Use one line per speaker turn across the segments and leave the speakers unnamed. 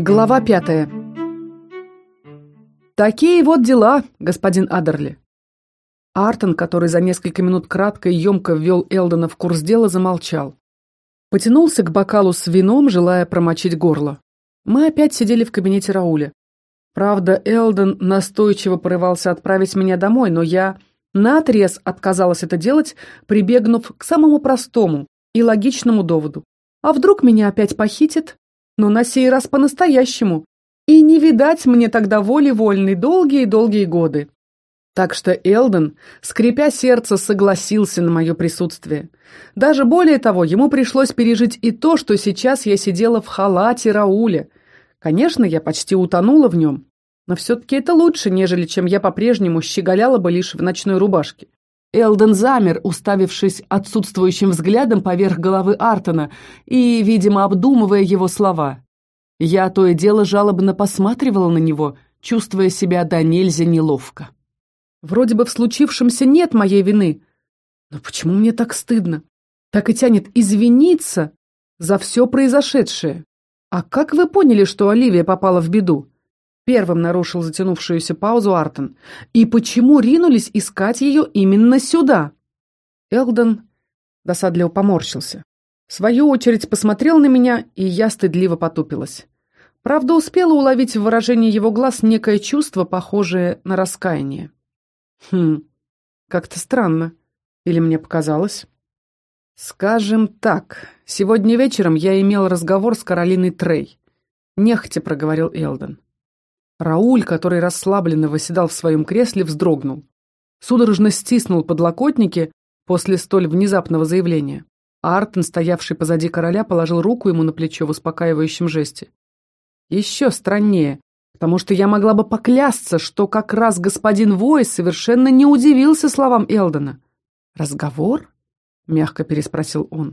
Глава пятая. Такие вот дела, господин Адерли. Артон, который за несколько минут кратко и емко ввел Элдона в курс дела, замолчал. Потянулся к бокалу с вином, желая промочить горло. Мы опять сидели в кабинете Рауля. Правда, Элдон настойчиво порывался отправить меня домой, но я наотрез отказалась это делать, прибегнув к самому простому и логичному доводу. А вдруг меня опять похитят? Но на сей раз по-настоящему. И не видать мне тогда воли вольной долгие-долгие годы. Так что Элден, скрипя сердце, согласился на мое присутствие. Даже более того, ему пришлось пережить и то, что сейчас я сидела в халате Рауля. Конечно, я почти утонула в нем, но все-таки это лучше, нежели чем я по-прежнему щеголяла бы лишь в ночной рубашке. Элден замер, уставившись отсутствующим взглядом поверх головы Артона и, видимо, обдумывая его слова. Я то и дело жалобно посматривала на него, чувствуя себя до нельзя неловко. Вроде бы в случившемся нет моей вины, но почему мне так стыдно? Так и тянет извиниться за все произошедшее. А как вы поняли, что Оливия попала в беду? Первым нарушил затянувшуюся паузу Артон. «И почему ринулись искать ее именно сюда?» Элден досадливо поморщился. В свою очередь посмотрел на меня, и я стыдливо потупилась. Правда, успела уловить в выражении его глаз некое чувство, похожее на раскаяние. Хм, как-то странно. Или мне показалось? Скажем так, сегодня вечером я имел разговор с Каролиной Трей. Нехотя проговорил Элден. Рауль, который расслабленно восседал в своем кресле, вздрогнул. Судорожно стиснул подлокотники после столь внезапного заявления. А стоявший позади короля, положил руку ему на плечо в успокаивающем жесте. Еще страннее, потому что я могла бы поклясться, что как раз господин Войс совершенно не удивился словам Элдона. «Разговор?» — мягко переспросил он.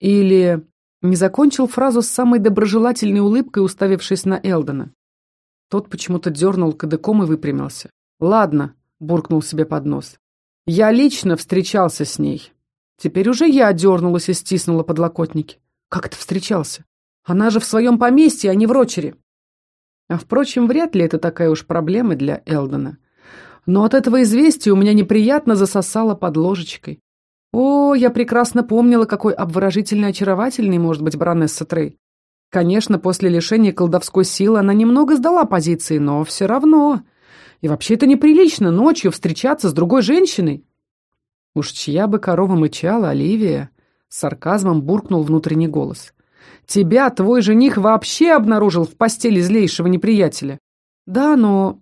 Или не закончил фразу с самой доброжелательной улыбкой, уставившись на Элдона. Тот почему-то дернул кадыком и выпрямился. «Ладно», — буркнул себе под нос. «Я лично встречался с ней. Теперь уже я дернулась и стиснула подлокотники. Как это встречался? Она же в своем поместье, а не в Рочере». А впрочем, вряд ли это такая уж проблема для Элдона. Но от этого известия у меня неприятно засосало под ложечкой. О, я прекрасно помнила, какой обворожительно очаровательной может быть баронесса Трей. Конечно, после лишения колдовской силы она немного сдала позиции, но все равно. И вообще это неприлично ночью встречаться с другой женщиной. Уж чья бы корова мычала, Оливия, с сарказмом буркнул внутренний голос. Тебя твой жених вообще обнаружил в постели злейшего неприятеля. Да, но...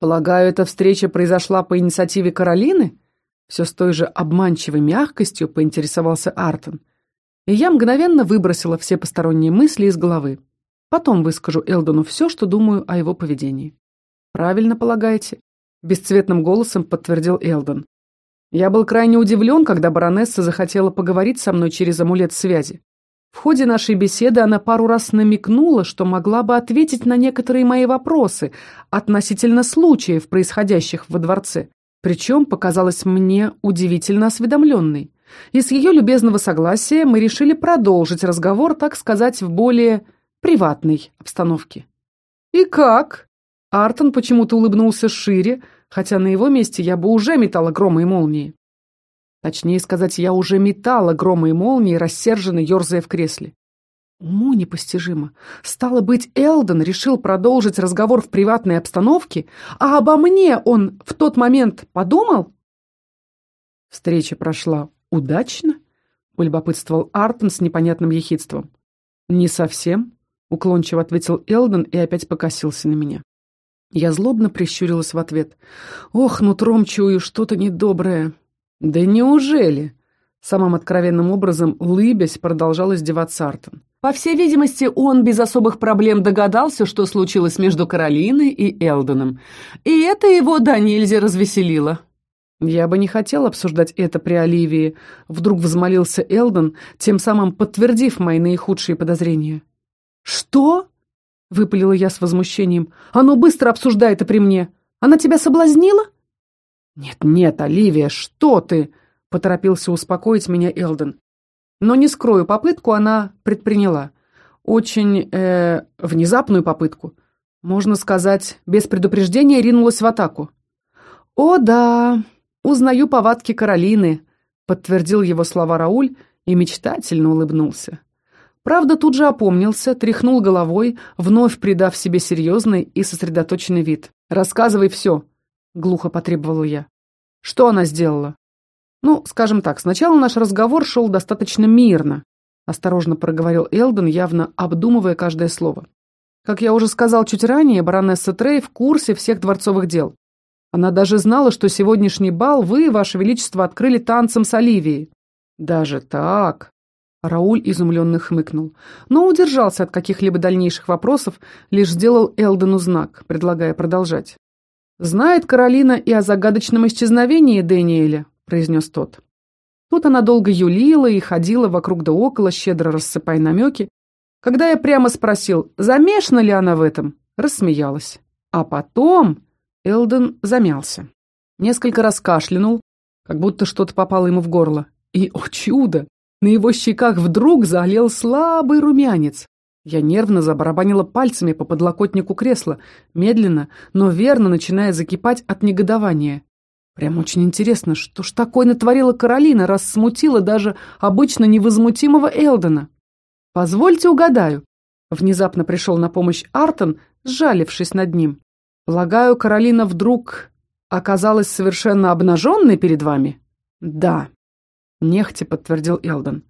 Полагаю, эта встреча произошла по инициативе Каролины? Все с той же обманчивой мягкостью поинтересовался Артон и я мгновенно выбросила все посторонние мысли из головы. Потом выскажу Элдону все, что думаю о его поведении. «Правильно полагаете?» — бесцветным голосом подтвердил Элдон. «Я был крайне удивлен, когда баронесса захотела поговорить со мной через амулет связи. В ходе нашей беседы она пару раз намекнула, что могла бы ответить на некоторые мои вопросы относительно случаев, происходящих во дворце. Причем показалась мне удивительно осведомленной и с ее любезного согласия мы решили продолжить разговор, так сказать, в более приватной обстановке. «И как?» Артон почему-то улыбнулся шире, хотя на его месте я бы уже метала грома и молнии. Точнее сказать, я уже метала грома и молнии, рассерженно ерзая в кресле. Уму непостижимо. Стало быть, Элден решил продолжить разговор в приватной обстановке, а обо мне он в тот момент подумал? Встреча прошла «Удачно?» — полюбопытствовал Артон с непонятным ехидством. «Не совсем», — уклончиво ответил Элден и опять покосился на меня. Я злобно прищурилась в ответ. «Ох, нутром чую что-то недоброе». «Да неужели?» Самым откровенным образом, лыбясь, продолжал издеваться Артон. По всей видимости, он без особых проблем догадался, что случилось между Каролиной и Элденом. И это его до нельзя развеселило. «Я бы не хотел обсуждать это при Оливии», — вдруг взмолился Элдон, тем самым подтвердив мои наихудшие подозрения. «Что?» — выпалила я с возмущением. «А быстро обсуждай это при мне! Она тебя соблазнила?» «Нет-нет, Оливия, что ты?» — поторопился успокоить меня Элдон. Но не скрою, попытку она предприняла. очень, э, внезапную попытку. Можно сказать, без предупреждения ринулась в атаку. «О, да, узнаю повадки Каролины», — подтвердил его слова Рауль и мечтательно улыбнулся. Правда, тут же опомнился, тряхнул головой, вновь придав себе серьезный и сосредоточенный вид. «Рассказывай все», — глухо потребовала я. «Что она сделала?» «Ну, скажем так, сначала наш разговор шел достаточно мирно», — осторожно проговорил Элден, явно обдумывая каждое слово. «Как я уже сказал чуть ранее, баронесса Трей в курсе всех дворцовых дел. Она даже знала, что сегодняшний бал вы, ваше величество, открыли танцем с Оливией». «Даже так?» Рауль изумленно хмыкнул, но удержался от каких-либо дальнейших вопросов, лишь сделал Элдену знак, предлагая продолжать. «Знает Каролина и о загадочном исчезновении Дэниеля», — произнес тот. Тут она долго юлила и ходила вокруг да около, щедро рассыпая намеки. Когда я прямо спросил, замешана ли она в этом, рассмеялась. А потом Элден замялся. Несколько раз кашлянул, как будто что-то попало ему в горло. И, о чудо, на его щеках вдруг залил слабый румянец. Я нервно забарабанила пальцами по подлокотнику кресла, медленно, но верно начиная закипать от негодования. Прям очень интересно, что ж такое натворила Каролина, раз смутила даже обычно невозмутимого Элдена. «Позвольте угадаю». Внезапно пришел на помощь Артон, сжалившись над ним. «Полагаю, Каролина вдруг оказалась совершенно обнаженной перед вами?» «Да», Нехти подтвердил Элден.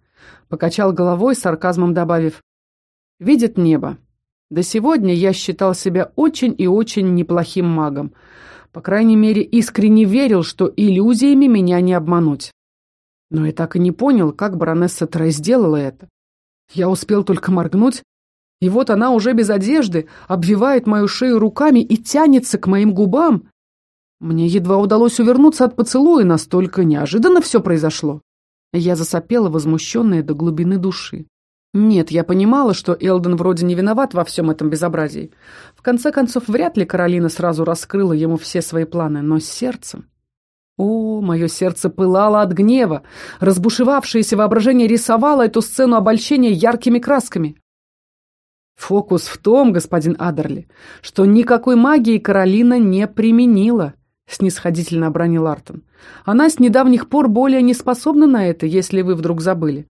Покачал головой, сарказмом добавив. «Видит небо. До сегодня я считал себя очень и очень неплохим магом. По крайней мере, искренне верил, что иллюзиями меня не обмануть. Но я так и не понял, как баронесса Трей сделала это. Я успел только моргнуть, и вот она уже без одежды обвивает мою шею руками и тянется к моим губам. Мне едва удалось увернуться от поцелуя, настолько неожиданно все произошло. Я засопела, возмущенная до глубины души. Нет, я понимала, что Элден вроде не виноват во всем этом безобразии. В конце концов, вряд ли Каролина сразу раскрыла ему все свои планы, но сердцем... О, мое сердце пылало от гнева. Разбушевавшееся воображение рисовало эту сцену обольщения яркими красками. Фокус в том, господин Адерли, что никакой магии Каролина не применила. — снисходительно обронил Артон. «Она с недавних пор более не способна на это, если вы вдруг забыли.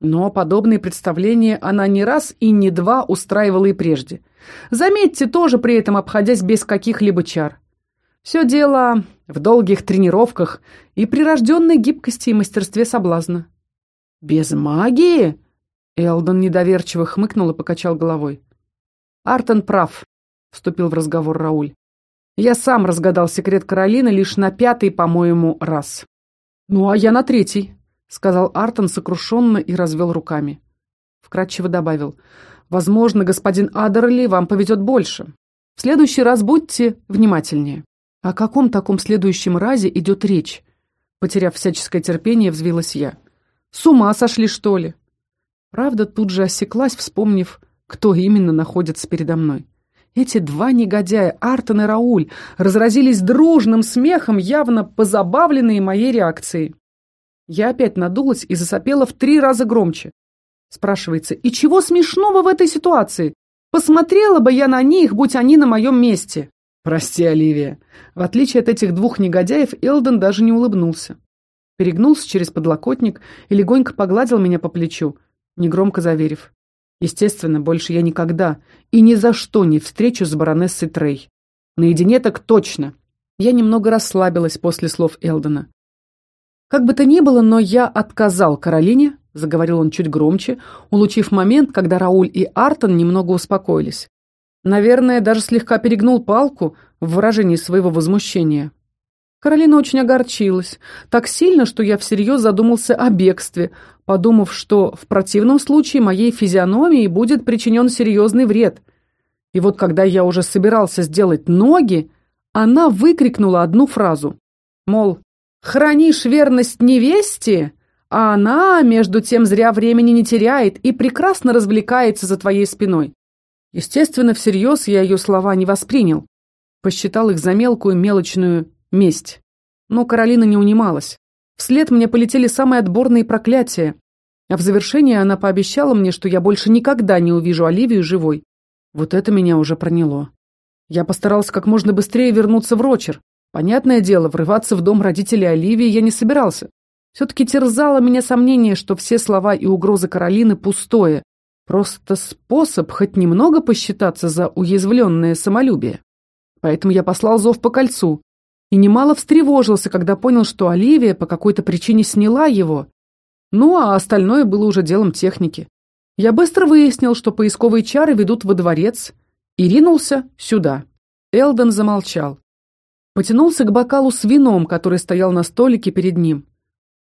Но подобные представления она не раз и не два устраивала и прежде. Заметьте, тоже при этом обходясь без каких-либо чар. Все дело в долгих тренировках и прирожденной гибкости и мастерстве соблазна». «Без магии?» Элдон недоверчиво хмыкнул и покачал головой. «Артон прав», — вступил в разговор Рауль. Я сам разгадал секрет Каролины лишь на пятый, по-моему, раз. «Ну, а я на третий», — сказал Артон сокрушенно и развел руками. Вкратчиво добавил. «Возможно, господин Адерли, вам повезет больше. В следующий раз будьте внимательнее». О каком таком следующем разе идет речь? Потеряв всяческое терпение, взвилась я. С ума сошли, что ли? Правда, тут же осеклась, вспомнив, кто именно находится передо мной. Эти два негодяя, Артон и Рауль, разразились дружным смехом, явно позабавленные моей реакцией. Я опять надулась и засопела в три раза громче. Спрашивается, и чего смешного в этой ситуации? Посмотрела бы я на них, будь они на моем месте. Прости, Оливия. В отличие от этих двух негодяев, Элден даже не улыбнулся. Перегнулся через подлокотник и легонько погладил меня по плечу, негромко заверив. Естественно, больше я никогда и ни за что не встречу с баронессой Трей. Наедине так точно. Я немного расслабилась после слов Элдена. Как бы то ни было, но я отказал Каролине, заговорил он чуть громче, улучив момент, когда Рауль и Артон немного успокоились. Наверное, даже слегка перегнул палку в выражении своего возмущения. Каролина очень огорчилась. Так сильно, что я всерьез задумался о бегстве, подумав, что в противном случае моей физиономии будет причинен серьезный вред. И вот когда я уже собирался сделать ноги, она выкрикнула одну фразу. Мол, «Хранишь верность невесте?» А она, между тем, зря времени не теряет и прекрасно развлекается за твоей спиной. Естественно, всерьез я ее слова не воспринял. Посчитал их за мелкую мелочную месть. Но Каролина не унималась. Вслед мне полетели самые отборные проклятия. А в завершение она пообещала мне, что я больше никогда не увижу Оливию живой. Вот это меня уже проняло. Я постарался как можно быстрее вернуться в Рочер. Понятное дело, врываться в дом родителей Оливии я не собирался. Все-таки терзало меня сомнение, что все слова и угрозы Каролины пустое. Просто способ хоть немного посчитаться за уязвленное самолюбие. Поэтому я послал зов по кольцу. И немало встревожился, когда понял, что Оливия по какой-то причине сняла его. Ну, а остальное было уже делом техники. Я быстро выяснил, что поисковые чары ведут во дворец, и ринулся сюда. Элден замолчал. Потянулся к бокалу с вином, который стоял на столике перед ним.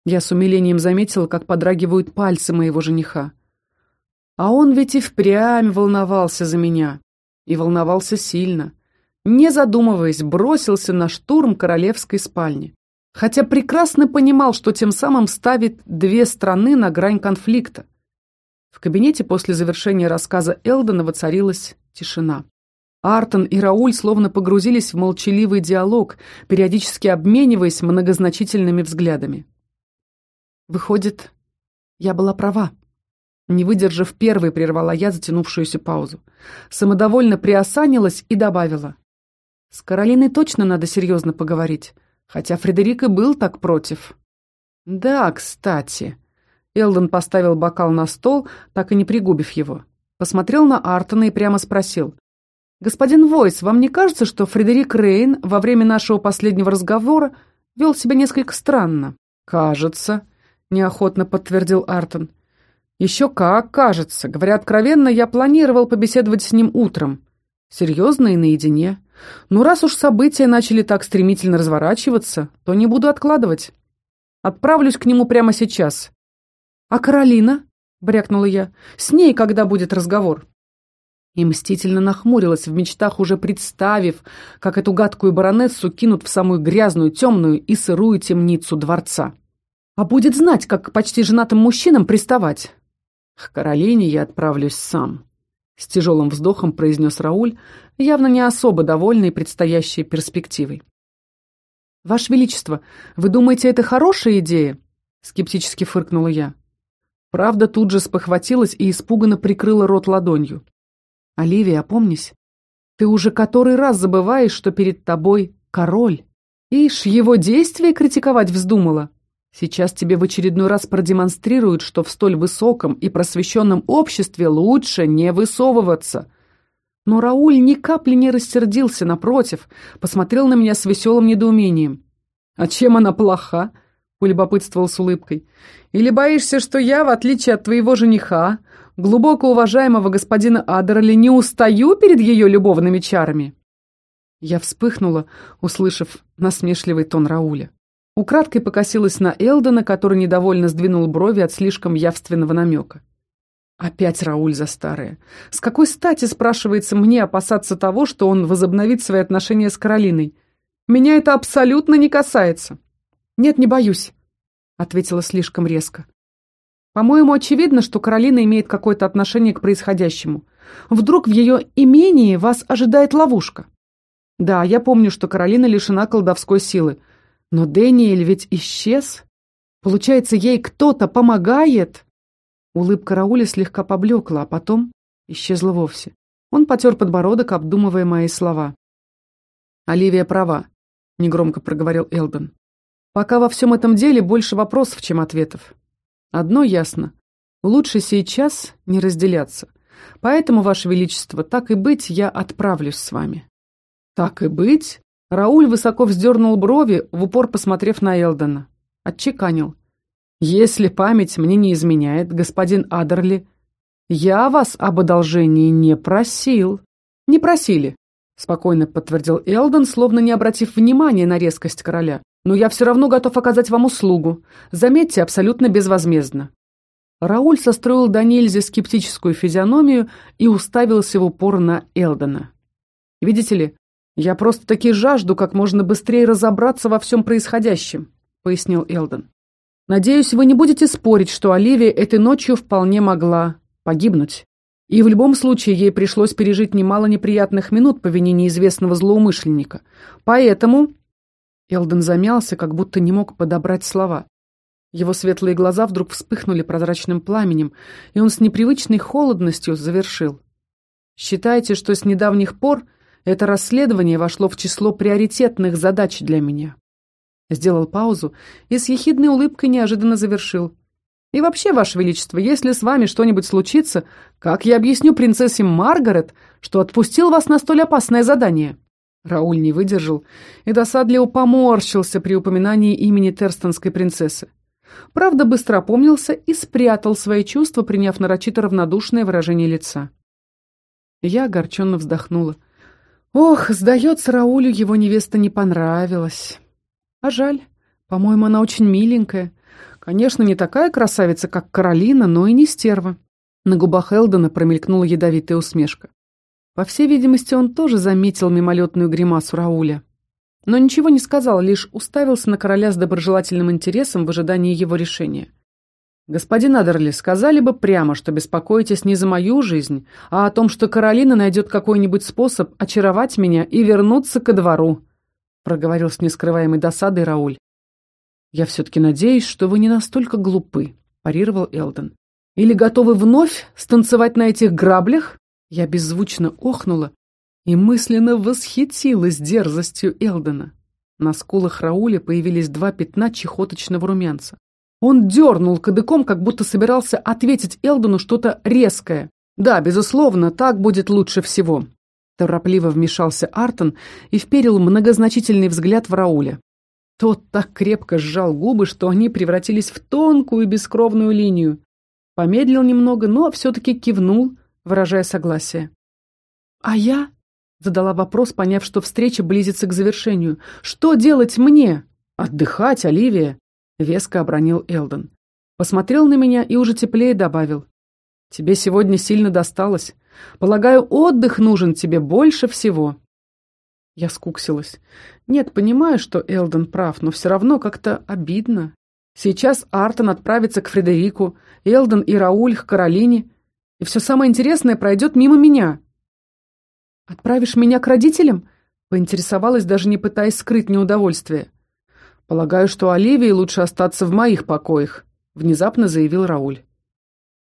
Я с умилением заметила, как подрагивают пальцы моего жениха. А он ведь и впрямь волновался за меня. И волновался сильно. Не задумываясь, бросился на штурм королевской спальни хотя прекрасно понимал, что тем самым ставит две страны на грань конфликта. В кабинете после завершения рассказа Элдона воцарилась тишина. Артон и Рауль словно погрузились в молчаливый диалог, периодически обмениваясь многозначительными взглядами. Выходит, я была права. Не выдержав первой, прервала я затянувшуюся паузу. Самодовольно приосанилась и добавила. С Каролиной точно надо серьезно поговорить хотя Фредерик и был так против. «Да, кстати». Элдон поставил бокал на стол, так и не пригубив его. Посмотрел на Артона и прямо спросил. «Господин Войс, вам не кажется, что Фредерик Рейн во время нашего последнего разговора вел себя несколько странно?» «Кажется», — неохотно подтвердил Артон. «Еще как, кажется. Говоря откровенно, я планировал побеседовать с ним утром. Серьезно и наедине. Ну, раз уж события начали так стремительно разворачиваться, то не буду откладывать. Отправлюсь к нему прямо сейчас. А Каролина? брякнула я. С ней когда будет разговор? И мстительно нахмурилась в мечтах, уже представив, как эту гадкую баронессу кинут в самую грязную, темную и сырую темницу дворца. А будет знать, как к почти женатым мужчинам приставать. К Каролине я отправлюсь сам. С тяжелым вздохом произнес Рауль, явно не особо довольный предстоящей перспективой. «Ваше Величество, вы думаете, это хорошая идея?» Скептически фыркнула я. Правда тут же спохватилась и испуганно прикрыла рот ладонью. «Оливия, опомнись. Ты уже который раз забываешь, что перед тобой король. Ишь, его действия критиковать вздумала. Сейчас тебе в очередной раз продемонстрируют, что в столь высоком и просвещенном обществе лучше не высовываться. Но Рауль ни капли не рассердился, напротив, посмотрел на меня с веселым недоумением. «А чем она плоха?» — полюбопытствовал с улыбкой. «Или боишься, что я, в отличие от твоего жениха, глубоко уважаемого господина Адерли, не устаю перед ее любовными чарами?» Я вспыхнула, услышав насмешливый тон Рауля. Украдкой покосилась на Элдона, который недовольно сдвинул брови от слишком явственного намека. Опять Рауль за старое. С какой стати, спрашивается, мне опасаться того, что он возобновит свои отношения с Каролиной? Меня это абсолютно не касается. Нет, не боюсь, ответила слишком резко. По-моему, очевидно, что Каролина имеет какое-то отношение к происходящему. Вдруг в ее имении вас ожидает ловушка. Да, я помню, что Каролина лишена колдовской силы, но Дэниэль ведь исчез. Получается, ей кто-то помогает. Улыбка Рауля слегка поблекла, а потом исчезла вовсе. Он потер подбородок, обдумывая мои слова. «Оливия права», — негромко проговорил Элден. «Пока во всем этом деле больше вопросов, чем ответов. Одно ясно. Лучше сейчас не разделяться. Поэтому, Ваше Величество, так и быть, я отправлюсь с вами». «Так и быть?» Рауль высоко вздернул брови, в упор посмотрев на Элдена. Отчеканил. «Если память мне не изменяет, господин Адерли, я вас об одолжении не просил». «Не просили», — спокойно подтвердил Элден, словно не обратив внимания на резкость короля. «Но я все равно готов оказать вам услугу. Заметьте, абсолютно безвозмездно». Рауль состроил до скептическую физиономию и уставился в упор на Элдена. «Видите ли, «Я просто-таки жажду как можно быстрее разобраться во всем происходящем», — пояснил Элден. «Надеюсь, вы не будете спорить, что Оливия этой ночью вполне могла погибнуть. И в любом случае ей пришлось пережить немало неприятных минут по вине неизвестного злоумышленника. Поэтому...» Элден замялся, как будто не мог подобрать слова. Его светлые глаза вдруг вспыхнули прозрачным пламенем, и он с непривычной холодностью завершил. «Считайте, что с недавних пор это расследование вошло в число приоритетных задач для меня». Сделал паузу и с ехидной улыбкой неожиданно завершил. «И вообще, Ваше Величество, если с вами что-нибудь случится, как я объясню принцессе Маргарет, что отпустил вас на столь опасное задание?» Рауль не выдержал и досадливо поморщился при упоминании имени терстонской принцессы. Правда, быстро опомнился и спрятал свои чувства, приняв нарочито равнодушное выражение лица. Я огорченно вздохнула. Ох, сдается, Раулю его невеста не понравилась. А жаль, по-моему, она очень миленькая. Конечно, не такая красавица, как Каролина, но и не стерва. На губах Элдона промелькнула ядовитая усмешка. По всей видимости, он тоже заметил мимолетную гримасу Рауля но ничего не сказал, лишь уставился на короля с доброжелательным интересом в ожидании его решения. «Господин Адерли, сказали бы прямо, что беспокоитесь не за мою жизнь, а о том, что Каролина найдет какой-нибудь способ очаровать меня и вернуться ко двору», проговорил с нескрываемой досадой Рауль. «Я все-таки надеюсь, что вы не настолько глупы», парировал Элден. «Или готовы вновь станцевать на этих граблях?» Я беззвучно охнула и мысленно восхитилась дерзостью Элдена. На скулах Рауля появились два пятна чехоточного румянца. Он дернул кадыком, как будто собирался ответить Элдену что-то резкое. «Да, безусловно, так будет лучше всего». Торопливо вмешался Артон и вперил многозначительный взгляд в Рауля. Тот так крепко сжал губы, что они превратились в тонкую бескровную линию. Помедлил немного, но все-таки кивнул, выражая согласие. «А я?» Задала вопрос, поняв, что встреча близится к завершению. «Что делать мне?» «Отдыхать, Оливия!» — веско обронил Элден. Посмотрел на меня и уже теплее добавил. «Тебе сегодня сильно досталось. Полагаю, отдых нужен тебе больше всего». Я скуксилась. Нет, понимаю, что Элден прав, но все равно как-то обидно. Сейчас Артон отправится к Фредерику, Элден и Рауль к Каролине, и все самое интересное пройдет мимо меня. «Отправишь меня к родителям?» — поинтересовалась, даже не пытаясь скрыть неудовольствие. «Полагаю, что Оливии лучше остаться в моих покоях», — внезапно заявил Рауль.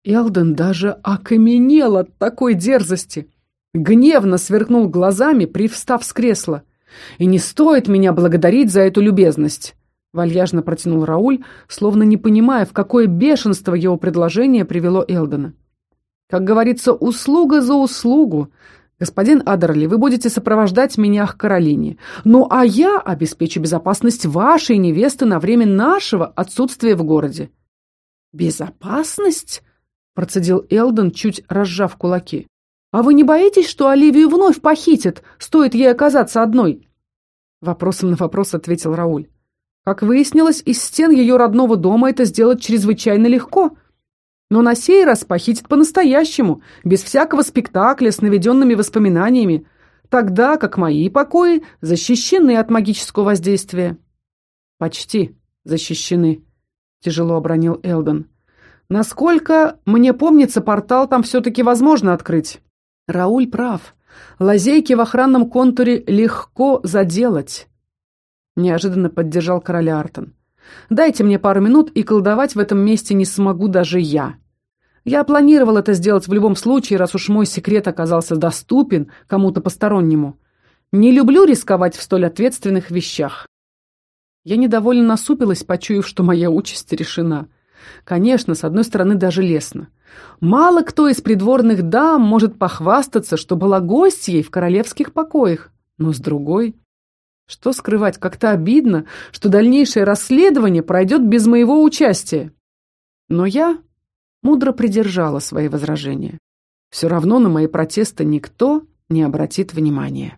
Элден даже окаменел от такой дерзости. Гневно сверкнул глазами, привстав с кресла. «И не стоит меня благодарить за эту любезность», — вальяжно протянул Рауль, словно не понимая, в какое бешенство его предложение привело Элдена. «Как говорится, услуга за услугу», «Господин Адерли, вы будете сопровождать меня к Каролине. Ну, а я обеспечу безопасность вашей невесты на время нашего отсутствия в городе». «Безопасность?» — процедил Элден, чуть разжав кулаки. «А вы не боитесь, что Оливию вновь похитят, стоит ей оказаться одной?» Вопросом на вопрос ответил Рауль. Как выяснилось, из стен ее родного дома это сделать чрезвычайно легко — но на сей раз похитит по-настоящему, без всякого спектакля с наведенными воспоминаниями, тогда как мои покои защищены от магического воздействия. «Почти защищены», — тяжело обронил Элден. «Насколько мне помнится, портал там все-таки возможно открыть». Рауль прав. Лазейки в охранном контуре легко заделать. Неожиданно поддержал короля Артон. «Дайте мне пару минут, и колдовать в этом месте не смогу даже я». Я планировал это сделать в любом случае, раз уж мой секрет оказался доступен кому-то постороннему. Не люблю рисковать в столь ответственных вещах. Я недовольно насупилась, почуяв, что моя участь решена. Конечно, с одной стороны, даже лестно. Мало кто из придворных дам может похвастаться, что была гостьей в королевских покоях. Но с другой... Что скрывать, как-то обидно, что дальнейшее расследование пройдет без моего участия. Но я мудро придержала свои возражения. Все равно на мои протесты никто не обратит внимания.